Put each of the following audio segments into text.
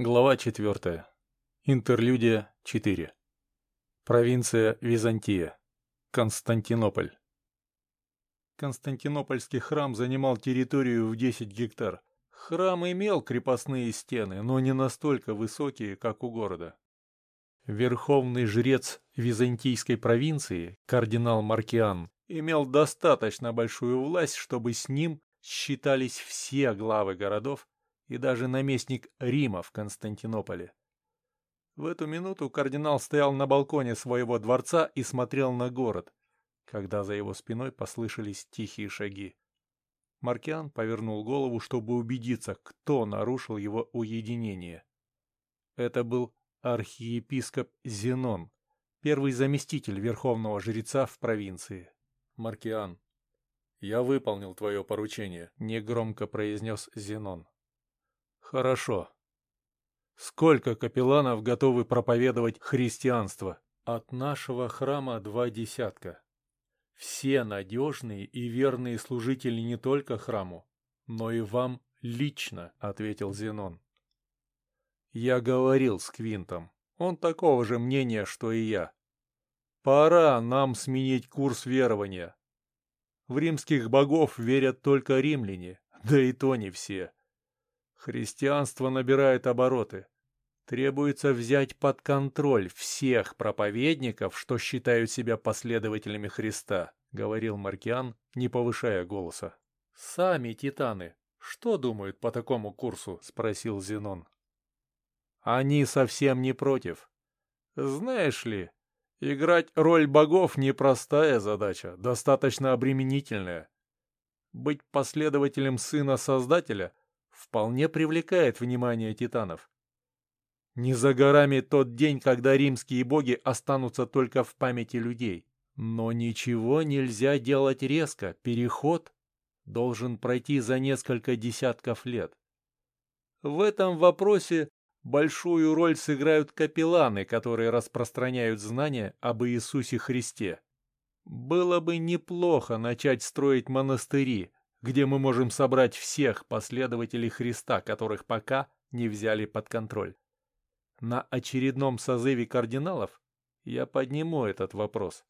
Глава 4. Интерлюдия 4. Провинция Византия. Константинополь. Константинопольский храм занимал территорию в 10 гектар. Храм имел крепостные стены, но не настолько высокие, как у города. Верховный жрец византийской провинции, кардинал Маркиан, имел достаточно большую власть, чтобы с ним считались все главы городов и даже наместник Рима в Константинополе. В эту минуту кардинал стоял на балконе своего дворца и смотрел на город, когда за его спиной послышались тихие шаги. Маркиан повернул голову, чтобы убедиться, кто нарушил его уединение. Это был архиепископ Зенон, первый заместитель верховного жреца в провинции. «Маркиан, я выполнил твое поручение», — негромко произнес Зенон. Хорошо. Сколько капелланов готовы проповедовать христианство? От нашего храма два десятка. Все надежные и верные служители не только храму, но и вам лично, ответил Зенон. Я говорил с Квинтом. Он такого же мнения, что и я. Пора нам сменить курс верования. В римских богов верят только римляне, да и то не все. Христианство набирает обороты. Требуется взять под контроль всех проповедников, что считают себя последователями Христа, говорил Маркиан, не повышая голоса. Сами титаны, что думают по такому курсу? спросил Зенон. Они совсем не против. Знаешь ли, играть роль богов непростая задача, достаточно обременительная. Быть последователем сына Создателя вполне привлекает внимание титанов. Не за горами тот день, когда римские боги останутся только в памяти людей. Но ничего нельзя делать резко, переход должен пройти за несколько десятков лет. В этом вопросе большую роль сыграют капелланы, которые распространяют знания об Иисусе Христе. Было бы неплохо начать строить монастыри, где мы можем собрать всех последователей Христа, которых пока не взяли под контроль. На очередном созыве кардиналов я подниму этот вопрос.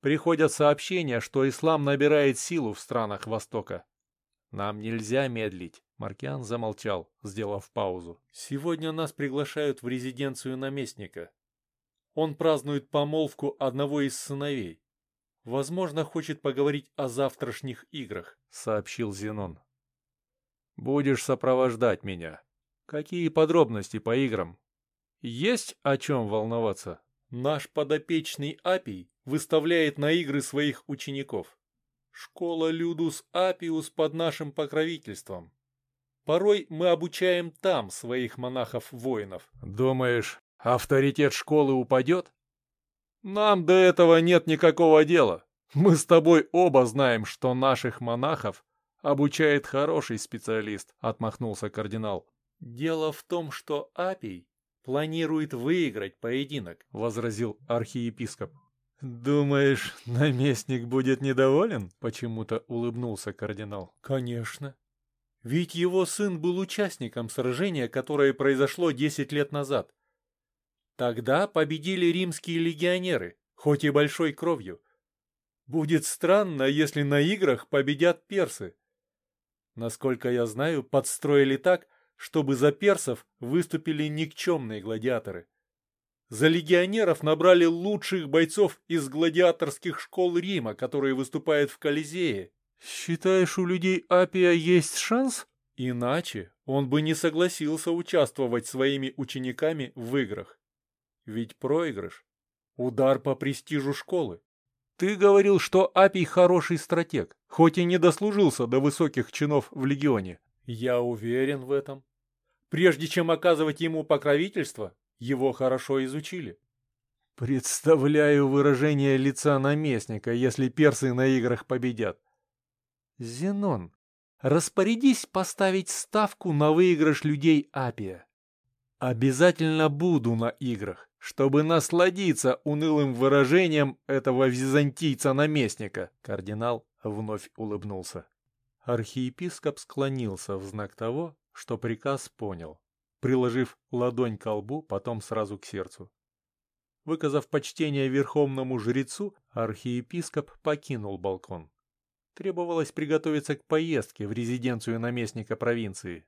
Приходят сообщения, что ислам набирает силу в странах Востока. Нам нельзя медлить. Маркиан замолчал, сделав паузу. Сегодня нас приглашают в резиденцию наместника. Он празднует помолвку одного из сыновей. Возможно, хочет поговорить о завтрашних играх, сообщил Зенон. Будешь сопровождать меня. Какие подробности по играм? Есть о чем волноваться? Наш подопечный Апий выставляет на игры своих учеников. Школа Людус Апиус под нашим покровительством. Порой мы обучаем там своих монахов-воинов. Думаешь, авторитет школы упадет? Нам до этого нет никакого дела. Мы с тобой оба знаем, что наших монахов обучает хороший специалист, отмахнулся кардинал. Дело в том, что Апий планирует выиграть поединок, возразил архиепископ. «Думаешь, наместник будет недоволен?» — почему-то улыбнулся кардинал. «Конечно. Ведь его сын был участником сражения, которое произошло десять лет назад. Тогда победили римские легионеры, хоть и большой кровью. Будет странно, если на играх победят персы. Насколько я знаю, подстроили так, чтобы за персов выступили никчемные гладиаторы. За легионеров набрали лучших бойцов из гладиаторских школ Рима, которые выступают в Колизее. Считаешь, у людей Апия есть шанс? Иначе он бы не согласился участвовать своими учениками в играх. Ведь проигрыш — удар по престижу школы. Ты говорил, что Апий хороший стратег, хоть и не дослужился до высоких чинов в легионе. Я уверен в этом. Прежде чем оказывать ему покровительство, его хорошо изучили. Представляю выражение лица наместника, если персы на играх победят. Зенон, распорядись поставить ставку на выигрыш людей Апия. Обязательно буду на играх чтобы насладиться унылым выражением этого византийца-наместника. Кардинал вновь улыбнулся. Архиепископ склонился в знак того, что приказ понял. приложив ладонь к лбу, потом сразу к сердцу. Выказав почтение верховному жрецу, архиепископ покинул балкон. Требовалось приготовиться к поездке в резиденцию наместника провинции.